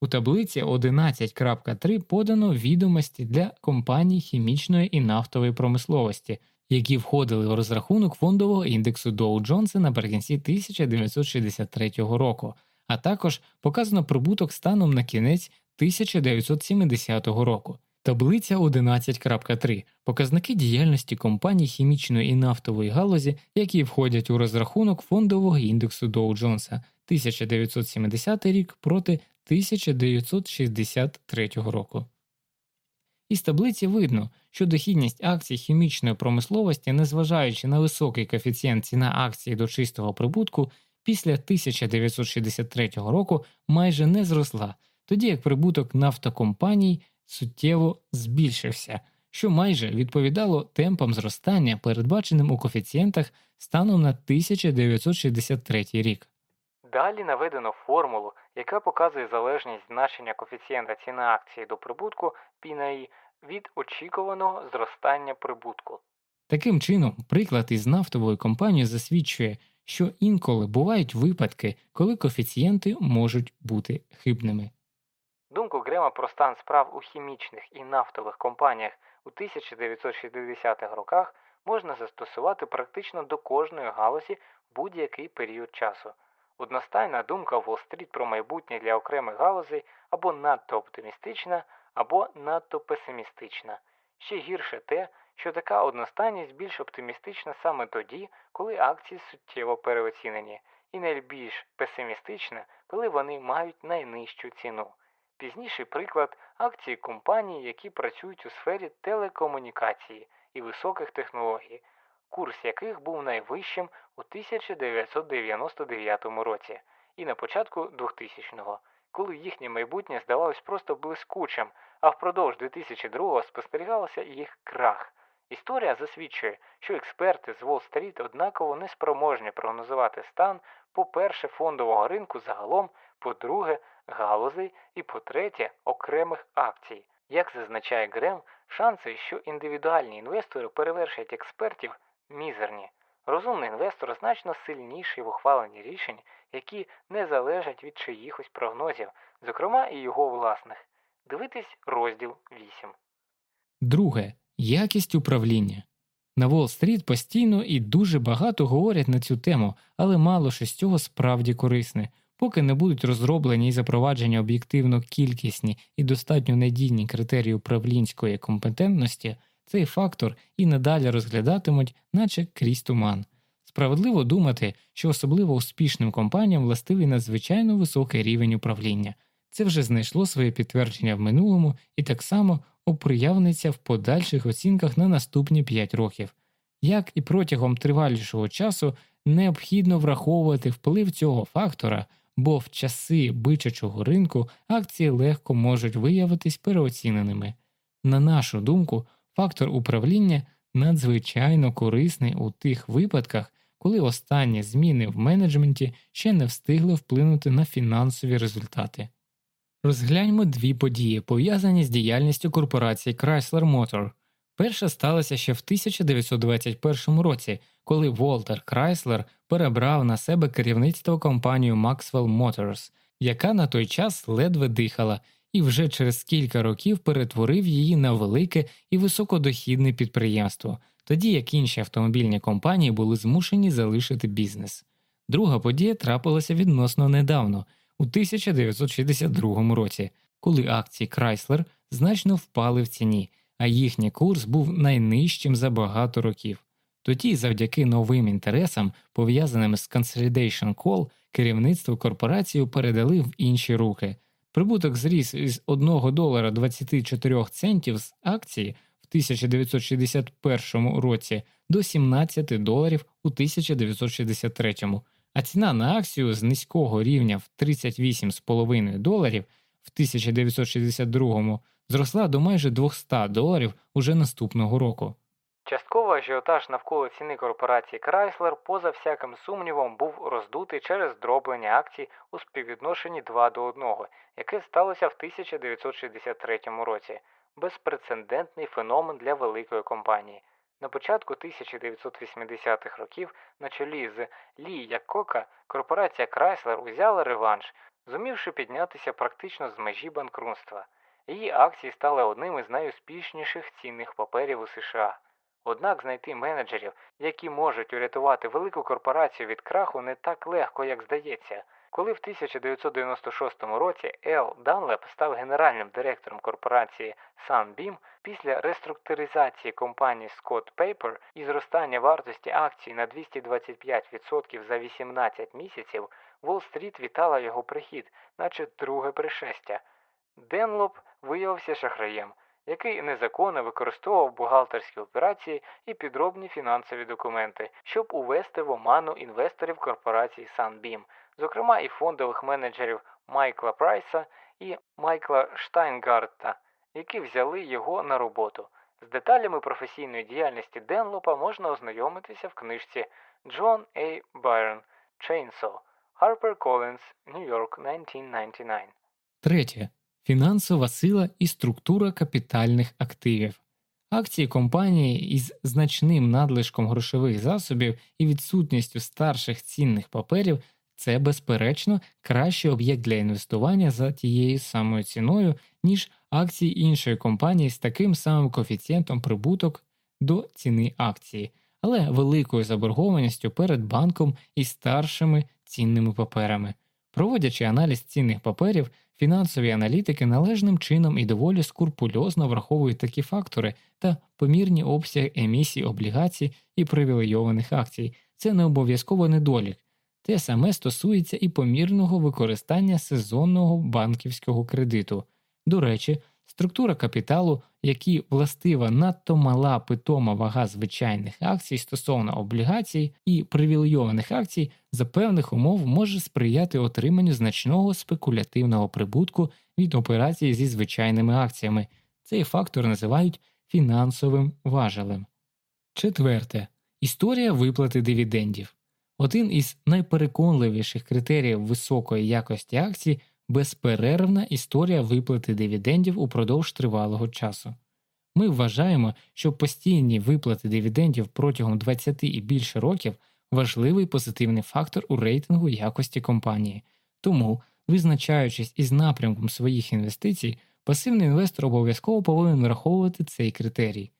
У таблиці 11.3 подано відомості для компаній хімічної і нафтової промисловості, які входили в розрахунок фондового індексу Доу Джонса наприкінці 1963 року, а також показано прибуток станом на кінець 1970 року. Таблиця 11.3 показники діяльності компаній хімічної і нафтової галузі, які входять у розрахунок фондового індексу Доу Джонса 1970 рік проти 1963 року. Із таблиці видно, що дохідність акцій хімічної промисловості, незважаючи на високий коефіцієнт ціна акції до чистого прибутку, після 1963 року майже не зросла, тоді як прибуток нафтокомпаній суттєво збільшився, що майже відповідало темпам зростання, передбаченим у коефіцієнтах станом на 1963 рік. Далі наведено формулу, яка показує залежність значення коефіцієнта ціни акції до прибутку P на I від очікуваного зростання прибутку. Таким чином, приклад із нафтовою компанією засвідчує, що інколи бувають випадки, коли коефіцієнти можуть бути хибними. Думку Грема про стан справ у хімічних і нафтових компаніях у 1960-х роках можна застосувати практично до кожної галузі будь-який період часу. Одностайна думка Уолл-стріт про майбутнє для окремих галузей або надто оптимістична, або надто песимістична. Ще гірше те, що така одностайність більш оптимістична саме тоді, коли акції суттєво переоцінені, і найбільш песимістична, коли вони мають найнижчу ціну. Пізніший приклад акції компаній, які працюють у сфері телекомунікації і високих технологій, курс яких був найвищим у 1999 році і на початку 2000-го, коли їхнє майбутнє здавалось просто блискучим, а впродовж 2002-го спостерігалося їх крах. Історія засвідчує, що експерти з Уолл-стріт однаково не спроможні прогнозувати стан, по-перше, фондового ринку загалом, по-друге, галузей і по-третє, окремих акцій. Як зазначає Грем, шанси, що індивідуальні інвестори перевершать експертів, мізерні. Розумний інвестор значно сильніший в ухваленні рішень, які не залежать від чиїхось прогнозів, зокрема і його власних. Дивитись розділ 8. Друге якість управління. На Уолл-стріт постійно і дуже багато говорять на цю тему, але мало що з цього справді корисне. Поки не будуть розроблені і запроваджені об'єктивно кількісні і достатньо надійні критерії управлінської компетентності, цей фактор і надалі розглядатимуть, наче крізь туман. Справедливо думати, що особливо успішним компаніям властивий надзвичайно високий рівень управління. Це вже знайшло своє підтвердження в минулому і так само оприявниться в подальших оцінках на наступні 5 років. Як і протягом тривалішого часу необхідно враховувати вплив цього фактора, бо в часи бичачого ринку акції легко можуть виявитись переоціненими. на нашу думку, фактор управління надзвичайно корисний у тих випадках, коли останні зміни в менеджменті ще не встигли вплинути на фінансові результати. Розгляньмо дві події, пов'язані з діяльністю корпорації Chrysler Motor. Перша сталася ще в 1921 році, коли Волтер Крайслер перебрав на себе керівництво компанію Maxwell Motors, яка на той час ледве дихала, і вже через кілька років перетворив її на велике і високодохідне підприємство, тоді як інші автомобільні компанії були змушені залишити бізнес. Друга подія трапилася відносно недавно, у 1962 році, коли акції Chrysler значно впали в ціні, а їхній курс був найнижчим за багато років. Тоді, завдяки новим інтересам, пов'язаним з Consolidation Call, керівництво корпорації передали в інші руки. Прибуток зріс із 1 долара 24 центів з акції в 1961 році до 17 доларів у 1963, а ціна на акцію з низького рівня в 38,5 доларів в 1962 зросла до майже 200 доларів уже наступного року. Частково ажіотаж навколо ціни корпорації Chrysler, поза всяким сумнівом, був роздутий через дроблення акцій у співвідношенні 2 до 1, яке сталося в 1963 році. Безпрецедентний феномен для великої компанії. На початку 1980-х років на чолі з Лі Якока корпорація Chrysler узяла реванш, зумівши піднятися практично з межі банкрутства. Її акції стали одним із найуспішніших цінних паперів у США. Однак знайти менеджерів, які можуть урятувати велику корпорацію від краху, не так легко, як здається. Коли в 1996 році Ел Данлеп став генеральним директором корпорації Sunbeam, після реструктуризації компанії Scott Paper і зростання вартості акцій на 225% за 18 місяців, Уолл-стріт вітала його прихід, наче друге пришестя. Денлоп виявився шахраєм який незаконно використовував бухгалтерські операції і підробні фінансові документи, щоб увести в оману інвесторів корпорації Sunbeam, зокрема і фондових менеджерів Майкла Прайса і Майкла Штайнгартта, які взяли його на роботу. З деталями професійної діяльності Денлопа можна ознайомитися в книжці Джон А. Байрон Chainsaw, HarperCollins, New York, 1999. Третє фінансова сила і структура капітальних активів. Акції компанії із значним надлишком грошових засобів і відсутністю старших цінних паперів це, безперечно, кращий об'єкт для інвестування за тією самою ціною, ніж акції іншої компанії з таким самим коефіцієнтом прибуток до ціни акції, але великою заборгованістю перед банком і старшими цінними паперами. Проводячи аналіз цінних паперів, Фінансові аналітики належним чином і доволі скурпульозно враховують такі фактори та помірні обсяги емісій облігацій і привілейованих акцій. Це не обов'язково недолік. Те саме стосується і помірного використання сезонного банківського кредиту. До речі, Структура капіталу, якій властива надто мала питома вага звичайних акцій стосовно облігацій і привілейованих акцій, за певних умов може сприяти отриманню значного спекулятивного прибутку від операцій зі звичайними акціями. Цей фактор називають фінансовим важелем. Четверте історія виплати дивідендів. Один із найпереконливіших критеріїв високої якості акцій безперервна історія виплати дивідендів упродовж тривалого часу. Ми вважаємо, що постійні виплати дивідендів протягом 20 і більше років важливий позитивний фактор у рейтингу якості компанії, тому, визначаючись із напрямком своїх інвестицій, пасивний інвестор обов'язково повинен враховувати цей критерій.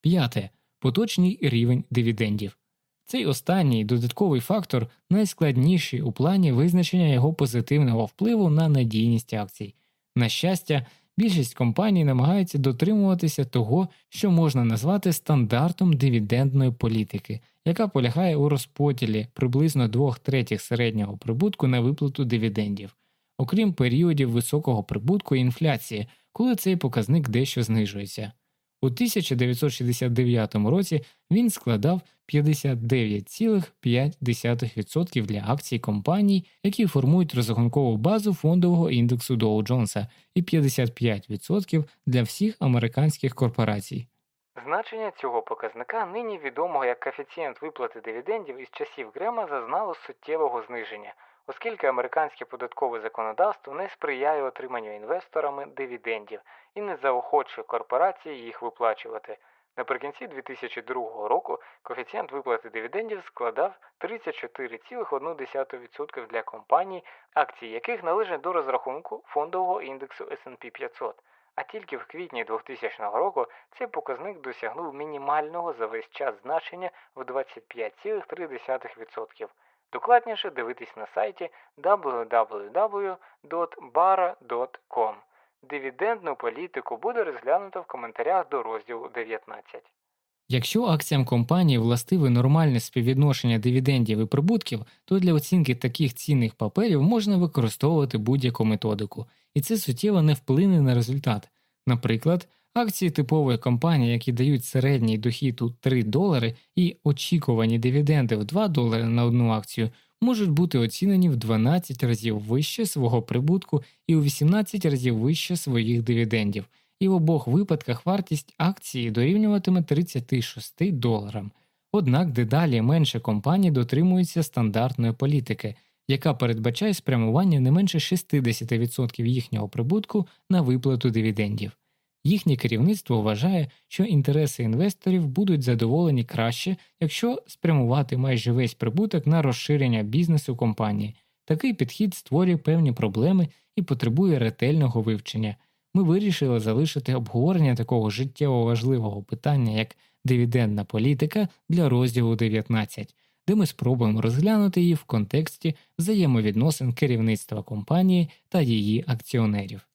П'яте поточний рівень дивідендів. Цей останній додатковий фактор найскладніший у плані визначення його позитивного впливу на надійність акцій. На щастя, більшість компаній намагаються дотримуватися того, що можна назвати стандартом дивідендної політики, яка полягає у розподілі приблизно двох третіх середнього прибутку на виплату дивідендів, окрім періодів високого прибутку і інфляції, коли цей показник дещо знижується. У 1969 році він складав 59,5% для акцій компаній, які формують розрахункову базу фондового індексу Доу Джонса, і 55% для всіх американських корпорацій. Значення цього показника, нині відомого як коефіцієнт виплати дивідендів із часів Грема, зазнало суттєвого зниження, оскільки американське податкове законодавство не сприяє отриманню інвесторами дивідендів і не заохочує корпорації їх виплачувати. Наприкінці 2002 року коефіцієнт виплати дивідендів складав 34,1% для компаній, акції яких належать до розрахунку фондового індексу S&P 500. А тільки в квітні 2000 року цей показник досягнув мінімального за весь час значення в 25,3%. Докладніше дивитись на сайті www.bara.com. Дивідендну політику буде розглянуто в коментарях до розділу 19. Якщо акціям компанії властиве нормальне співвідношення дивідендів і прибутків, то для оцінки таких цінних паперів можна використовувати будь-яку методику, і це суттєво не вплине на результат. Наприклад, акції типової компанії, які дають середній дохід у 3 долари і очікувані дивіденди в 2 долари на одну акцію, можуть бути оцінені в 12 разів вище свого прибутку і у 18 разів вище своїх дивідендів, і в обох випадках вартість акції дорівнюватиме 36 доларам. Однак дедалі менше компаній дотримуються стандартної політики, яка передбачає спрямування не менше 60% їхнього прибутку на виплату дивідендів. Їхнє керівництво вважає, що інтереси інвесторів будуть задоволені краще, якщо спрямувати майже весь прибуток на розширення бізнесу компанії. Такий підхід створює певні проблеми і потребує ретельного вивчення. Ми вирішили залишити обговорення такого життєво важливого питання, як дивідендна політика для розділу 19, де ми спробуємо розглянути її в контексті взаємовідносин керівництва компанії та її акціонерів.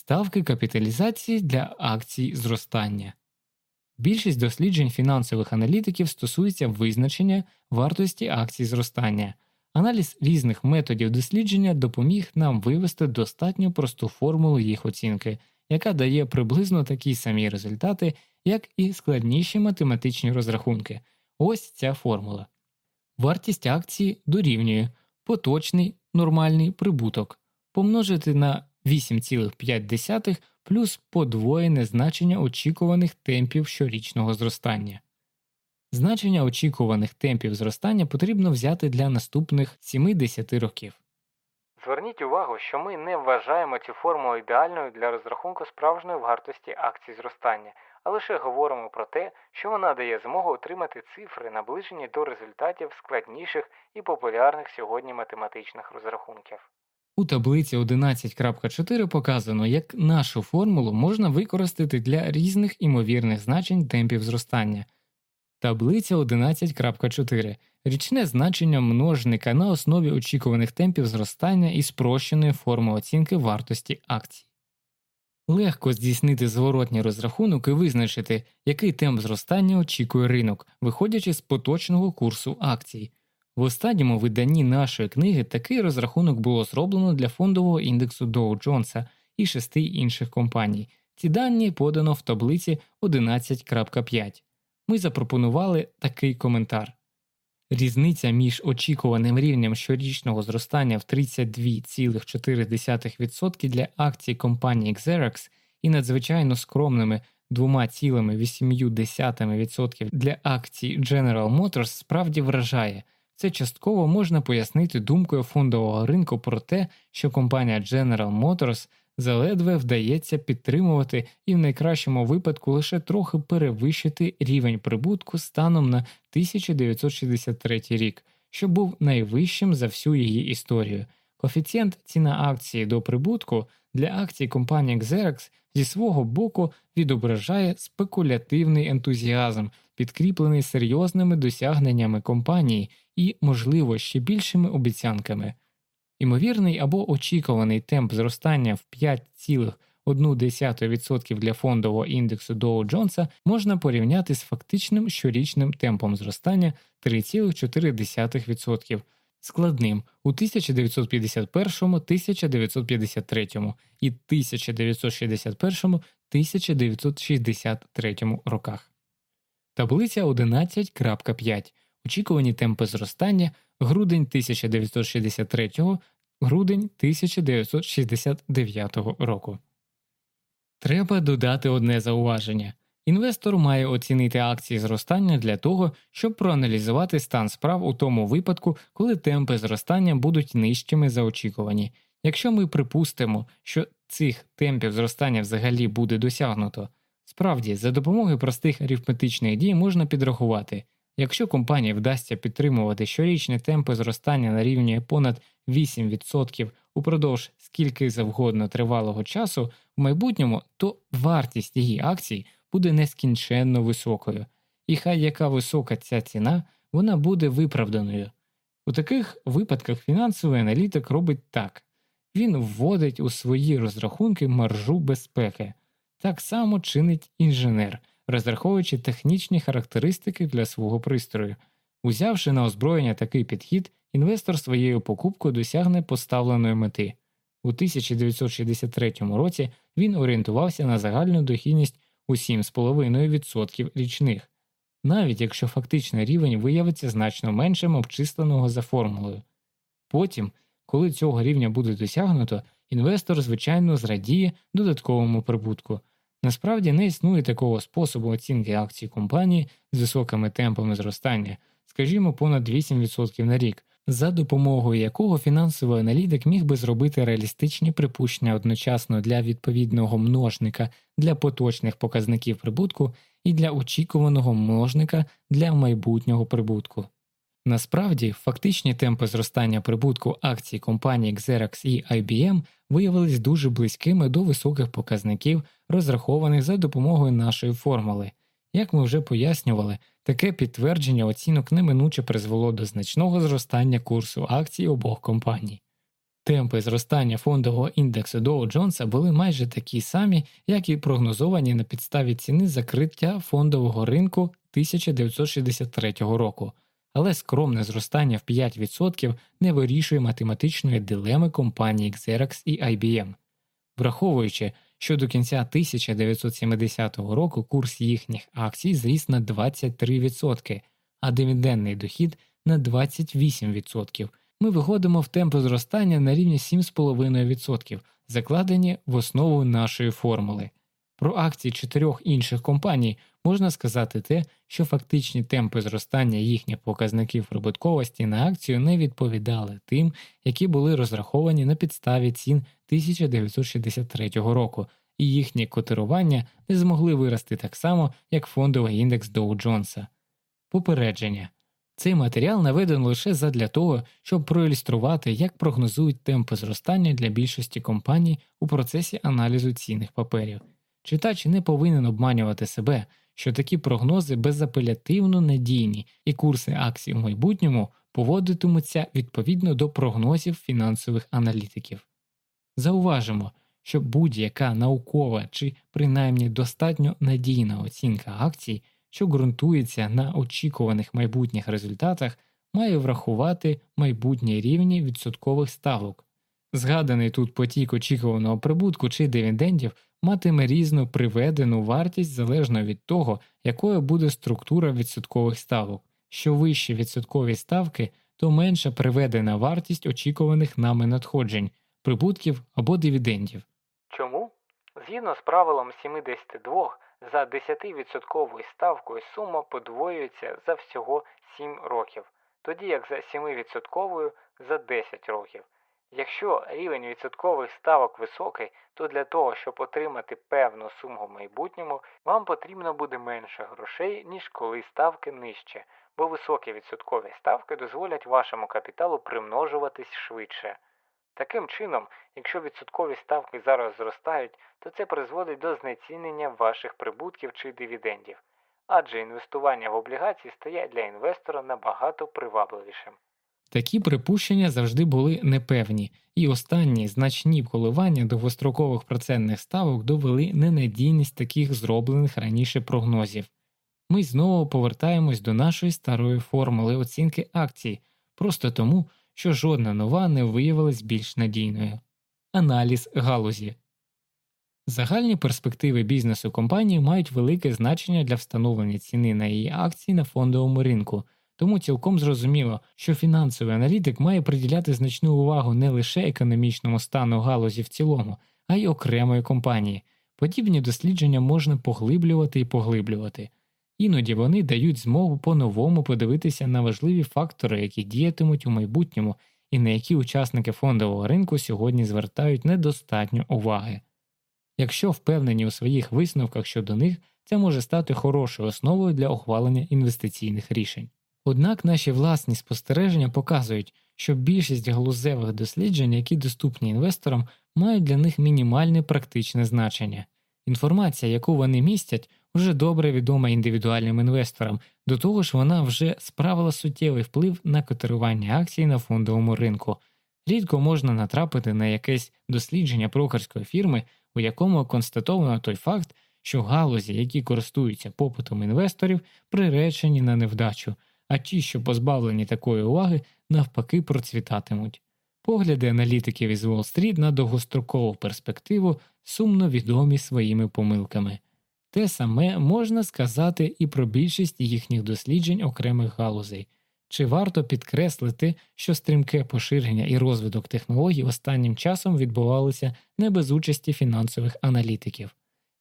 Ставки капіталізації для акцій зростання. Більшість досліджень фінансових аналітиків стосується визначення вартості акцій зростання. Аналіз різних методів дослідження допоміг нам вивести достатньо просту формулу їх оцінки, яка дає приблизно такі самі результати, як і складніші математичні розрахунки. Ось ця формула. Вартість акції дорівнює поточний нормальний прибуток помножити на 8,5 плюс подвоєне значення очікуваних темпів щорічного зростання. Значення очікуваних темпів зростання потрібно взяти для наступних 70 років. Зверніть увагу, що ми не вважаємо цю формулу ідеальною для розрахунку справжньої вартості акцій зростання, а лише говоримо про те, що вона дає змогу отримати цифри, наближені до результатів складніших і популярних сьогодні математичних розрахунків. У таблиці 11.4 показано, як нашу формулу можна використати для різних імовірних значень темпів зростання. Таблиця 11.4 річне значення множника на основі очікуваних темпів зростання і спрощеної форми оцінки вартості акцій. Легко здійснити зворотній розрахунок і визначити, який темп зростання очікує ринок, виходячи з поточного курсу акцій. В останньому виданні нашої книги такий розрахунок було зроблено для фондового індексу Dow Jones і шести інших компаній. Ці дані подано в таблиці 11.5. Ми запропонували такий коментар. Різниця між очікуваним рівнем щорічного зростання в 32,4% для акцій компанії Xerox і надзвичайно скромними 2,8% для акцій General Motors справді вражає. Це частково можна пояснити думкою фондового ринку про те, що компанія General Motors заледве вдається підтримувати і в найкращому випадку лише трохи перевищити рівень прибутку станом на 1963 рік, що був найвищим за всю її історію. Коефіцієнт ціна акції до прибутку для акцій компанії Xerox зі свого боку відображає спекулятивний ентузіазм, підкріплений серйозними досягненнями компанії і, можливо, ще більшими обіцянками. Імовірний або очікуваний темп зростання в 5,1% для фондового індексу Dow Jones можна порівняти з фактичним щорічним темпом зростання 3,4%, складним у 1951, 1953 і 1961, 1963 роках. Таблиця 11.5. Очікувані темпи зростання грудень 1963, грудень 1969 року. Треба додати одне зауваження. Інвестор має оцінити акції зростання для того, щоб проаналізувати стан справ у тому випадку, коли темпи зростання будуть нижчими за очікувані. Якщо ми припустимо, що цих темпів зростання взагалі буде досягнуто, справді за допомогою простих арифметичних дій можна підрахувати, якщо компанії вдасться підтримувати щорічні темпи зростання на рівні понад 8% упродовж скільки завгодно тривалого часу в майбутньому, то вартість її акцій буде нескінченно високою, і хай яка висока ця ціна, вона буде виправданою. У таких випадках фінансовий аналітик робить так. Він вводить у свої розрахунки маржу безпеки, так само чинить інженер, розраховуючи технічні характеристики для свого пристрою. Узявши на озброєння такий підхід, інвестор своєю покупкою досягне поставленої мети. У 1963 році він орієнтувався на загальну дохідність у 7,5% річних, навіть якщо фактичний рівень виявиться значно меншим обчисленого за формулою. Потім, коли цього рівня буде досягнуто, інвестор, звичайно, зрадіє додатковому прибутку. Насправді не існує такого способу оцінки акцій компанії з високими темпами зростання, скажімо, понад 8% на рік, за допомогою якого фінансовий аналітик міг би зробити реалістичні припущення одночасно для відповідного множника для поточних показників прибутку і для очікуваного множника для майбутнього прибутку. Насправді, фактичні темпи зростання прибутку акцій компаній Xerox і IBM виявились дуже близькими до високих показників, розрахованих за допомогою нашої формули. Як ми вже пояснювали, таке підтвердження оцінок неминуче призвело до значного зростання курсу акцій обох компаній. Темпи зростання фондового індексу Dow Jones були майже такі самі, як і прогнозовані на підставі ціни закриття фондового ринку 1963 року, але скромне зростання в 5% не вирішує математичної дилеми компанії Xerox і IBM. Враховуючи, що до кінця 1970 року курс їхніх акцій зріс на 23%, а дивідендний дохід на 28%. Ми виходимо в темпи зростання на рівні 7,5%, закладені в основу нашої формули. Про акції чотирьох інших компаній можна сказати те, що фактичні темпи зростання їхніх показників прибутковості на акцію не відповідали тим, які були розраховані на підставі цін 1963 року, і їхнє котирування не змогли вирости так само, як фондовий індекс Доу Джонса. Попередження. Цей матеріал наведено лише задля того, щоб проілюструвати, як прогнозують темпи зростання для більшості компаній у процесі аналізу цінних паперів. Читач не повинен обманювати себе, що такі прогнози безапелятивно надійні і курси акцій у майбутньому поводитимуться відповідно до прогнозів фінансових аналітиків. Зауважимо, що будь-яка наукова чи принаймні достатньо надійна оцінка акцій, що ґрунтується на очікуваних майбутніх результатах, має врахувати майбутні рівні відсоткових ставок. Згаданий тут потік очікуваного прибутку чи дивідендів матиме різну приведену вартість залежно від того, якою буде структура відсоткових ставок. Що вищі відсоткові ставки, то менша приведена вартість очікуваних нами надходжень, прибутків або дивідендів. Чому? Згідно з правилом 72, за 10% ставкою сума подвоюється за всього 7 років, тоді як за 7% за 10 років. Якщо рівень відсоткових ставок високий, то для того, щоб отримати певну суму в майбутньому, вам потрібно буде менше грошей, ніж коли ставки нижче, бо високі відсоткові ставки дозволять вашому капіталу примножуватись швидше. Таким чином, якщо відсоткові ставки зараз зростають, то це призводить до знецінення ваших прибутків чи дивідендів, адже інвестування в облігації стає для інвестора набагато привабливішим. Такі припущення завжди були непевні, і останні значні коливання довгострокових процентних ставок довели ненадійність таких зроблених раніше прогнозів. Ми знову повертаємось до нашої старої формули оцінки акцій, просто тому, що жодна нова не виявилась більш надійною. Аналіз галузі Загальні перспективи бізнесу компанії мають велике значення для встановлення ціни на її акції на фондовому ринку, тому цілком зрозуміло, що фінансовий аналітик має приділяти значну увагу не лише економічному стану галузі в цілому, а й окремої компанії. Подібні дослідження можна поглиблювати і поглиблювати. Іноді вони дають змогу по-новому подивитися на важливі фактори, які діятимуть у майбутньому, і на які учасники фондового ринку сьогодні звертають недостатньо уваги. Якщо впевнені у своїх висновках щодо них, це може стати хорошою основою для ухвалення інвестиційних рішень. Однак наші власні спостереження показують, що більшість галузевих досліджень, які доступні інвесторам, мають для них мінімальне практичне значення. Інформація, яку вони містять, вже добре відома індивідуальним інвесторам, до того ж вона вже справила суттєвий вплив на котирування акцій на фондовому ринку. Рідко можна натрапити на якесь дослідження брокерської фірми, у якому констатовано той факт, що галузі, які користуються попитом інвесторів, приречені на невдачу, а ті, що позбавлені такої уваги, навпаки процвітатимуть. Погляди аналітиків із Уолл-стріт на довгострокову перспективу сумно відомі своїми помилками. Те саме можна сказати і про більшість їхніх досліджень окремих галузей. Чи варто підкреслити, що стрімке поширення і розвиток технологій останнім часом відбувалися не без участі фінансових аналітиків?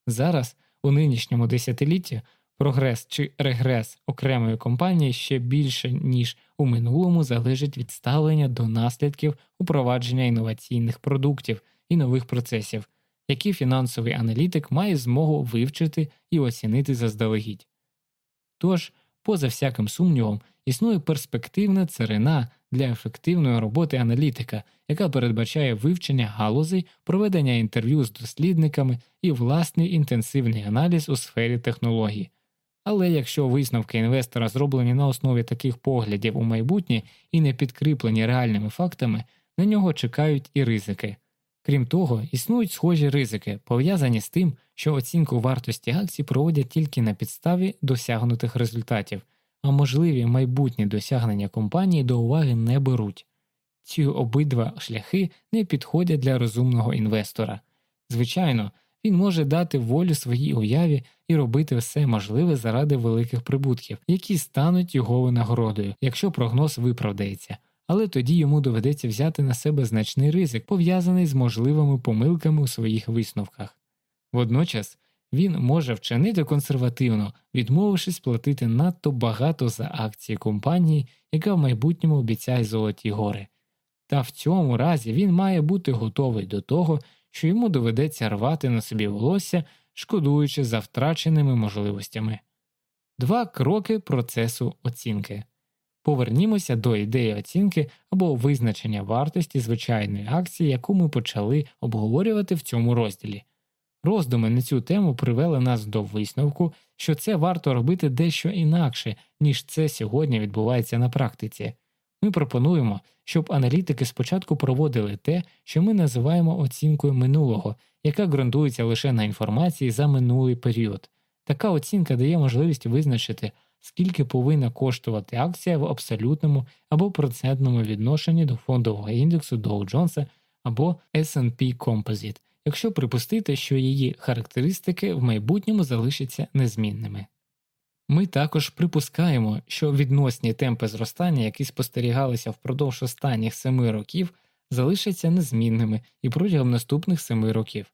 Зараз, у нинішньому десятилітті, прогрес чи регрес окремої компанії ще більше, ніж у минулому, залежить від ставлення до наслідків упровадження інноваційних продуктів і нових процесів, які фінансовий аналітик має змогу вивчити і оцінити заздалегідь. Тож, поза всяким сумнівом, існує перспективна царина для ефективної роботи аналітика, яка передбачає вивчення галузей, проведення інтерв'ю з дослідниками і власний інтенсивний аналіз у сфері технологій. Але якщо висновки інвестора зроблені на основі таких поглядів у майбутнє і не підкріплені реальними фактами, на нього чекають і ризики. Крім того, існують схожі ризики, пов'язані з тим, що оцінку вартості акцій проводять тільки на підставі досягнутих результатів, а можливі майбутні досягнення компанії до уваги не беруть. Ці обидва шляхи не підходять для розумного інвестора. Звичайно, він може дати волю своїй уяві і робити все можливе заради великих прибутків, які стануть його винагородою, якщо прогноз виправдається, але тоді йому доведеться взяти на себе значний ризик, пов'язаний з можливими помилками у своїх висновках. Водночас він може вчинити консервативно, відмовившись платити надто багато за акції компанії, яка в майбутньому обіцяє золоті гори. Та в цьому разі він має бути готовий до того, що йому доведеться рвати на собі волосся, шкодуючи за втраченими можливостями. Два кроки процесу оцінки. Повернімося до ідеї оцінки або визначення вартості звичайної акції, яку ми почали обговорювати в цьому розділі. Роздуми на цю тему привели нас до висновку, що це варто робити дещо інакше, ніж це сьогодні відбувається на практиці. Ми пропонуємо, щоб аналітики спочатку проводили те, що ми називаємо оцінкою минулого, яка ґрунтується лише на інформації за минулий період. Така оцінка дає можливість визначити, скільки повинна коштувати акція в абсолютному або процентному відношенні до фондового індексу Dow Jones або S&P Composite, якщо припустити, що її характеристики в майбутньому залишаться незмінними. Ми також припускаємо, що відносні темпи зростання, які спостерігалися впродовж останніх семи років, залишаться незмінними і протягом наступних семи років.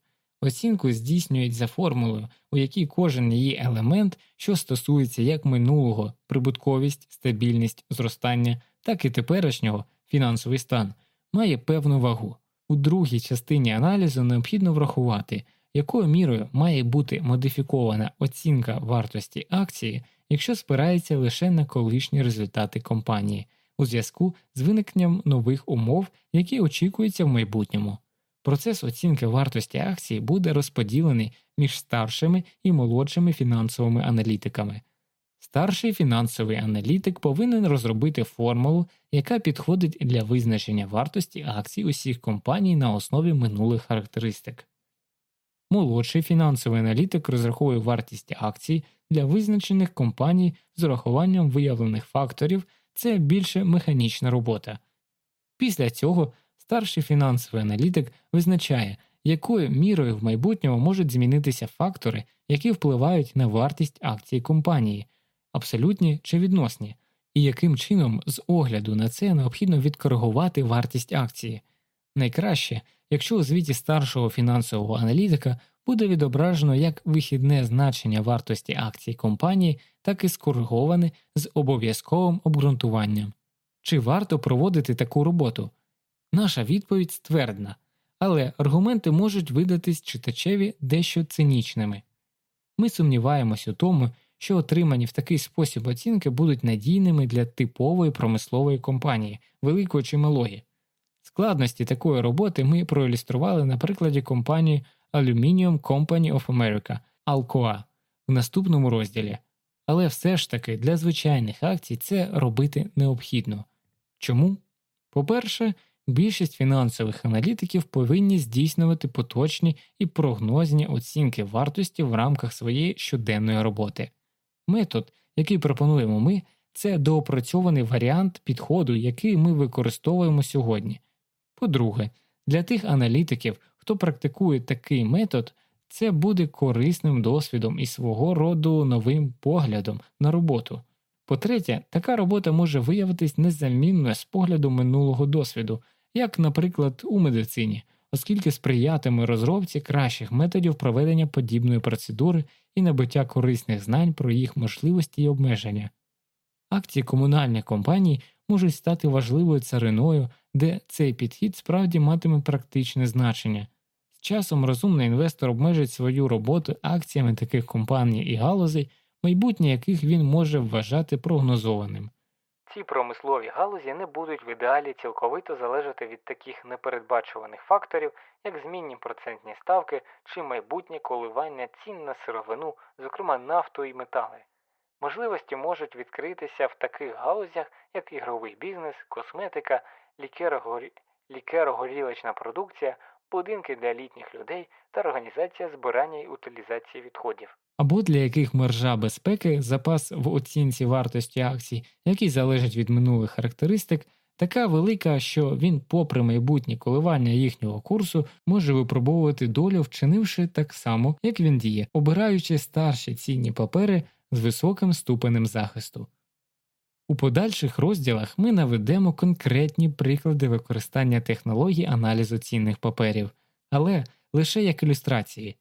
Оцінку здійснюють за формулою, у якій кожен її елемент, що стосується як минулого, прибутковість, стабільність, зростання, так і теперішнього фінансовий стан, має певну вагу. У другій частині аналізу необхідно врахувати, якою мірою має бути модифікована оцінка вартості акції, якщо спирається лише на колишні результати компанії у зв'язку з виникненням нових умов, які очікуються в майбутньому. Процес оцінки вартості акції буде розподілений між старшими і молодшими фінансовими аналітиками. Старший фінансовий аналітик повинен розробити формулу, яка підходить для визначення вартості акцій усіх компаній на основі минулих характеристик. Молодший фінансовий аналітик розраховує вартість акцій для визначених компаній з урахуванням виявлених факторів це більше механічна робота. Після цього старший фінансовий аналітик визначає, якою мірою в майбутньому можуть змінитися фактори, які впливають на вартість акції компанії, абсолютні чи відносні, і яким чином з огляду на це необхідно відкоригувати вартість акції. Найкраще, якщо у звіті старшого фінансового аналітика буде відображено як вихідне значення вартості акцій компанії, так і скориговане з обов'язковим обґрунтуванням. Чи варто проводити таку роботу? Наша відповідь ствердна, але аргументи можуть видатись читачеві дещо цинічними. Ми сумніваємось у тому, що отримані в такий спосіб оцінки будуть надійними для типової промислової компанії, великої чи малої. Складності такої роботи ми проілюстрували на прикладі компанії Aluminium Company of America Alcoa в наступному розділі, але все ж таки для звичайних акцій це робити необхідно. Чому? По-перше, більшість фінансових аналітиків повинні здійснювати поточні і прогнозні оцінки вартості в рамках своєї щоденної роботи. Метод, який пропонуємо ми, це доопрацьований варіант підходу, який ми використовуємо сьогодні. По-друге, для тих аналітиків, хто практикує такий метод, це буде корисним досвідом і свого роду новим поглядом на роботу. По-третє, така робота може виявитись незамінною з погляду минулого досвіду, як, наприклад, у медицині, оскільки сприятиме розробці кращих методів проведення подібної процедури і набуття корисних знань про їх можливості і обмеження. Акції комунальних компаній можуть стати важливою цариною, де цей підхід справді матиме практичне значення. З часом розумний інвестор обмежить свою роботу акціями таких компаній і галузей, майбутнє яких він може вважати прогнозованим. Ці промислові галузі не будуть в ідеалі цілковито залежати від таких непередбачуваних факторів, як змінні процентні ставки чи майбутнє коливання цін на сировину, зокрема нафту і метали. Можливості можуть відкритися в таких галузях, як ігровий бізнес, косметика, лікерогорі... лікерогорілочна продукція, будинки для літніх людей та організація збирання і утилізації відходів. або для яких мержа безпеки, запас в оцінці вартості акцій, який залежить від минулих характеристик, така велика, що він, попри майбутні коливання їхнього курсу, може випробовувати долю, вчинивши так само, як він діє, обираючи старші цінні папери з високим ступенем захисту. У подальших розділах ми наведемо конкретні приклади використання технологій аналізу цінних паперів, але лише як ілюстрації.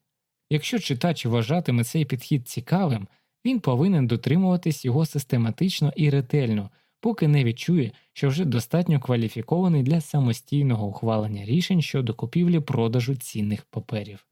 Якщо читач вважатиме цей підхід цікавим, він повинен дотримуватись його систематично і ретельно, поки не відчує, що вже достатньо кваліфікований для самостійного ухвалення рішень щодо купівлі продажу цінних паперів.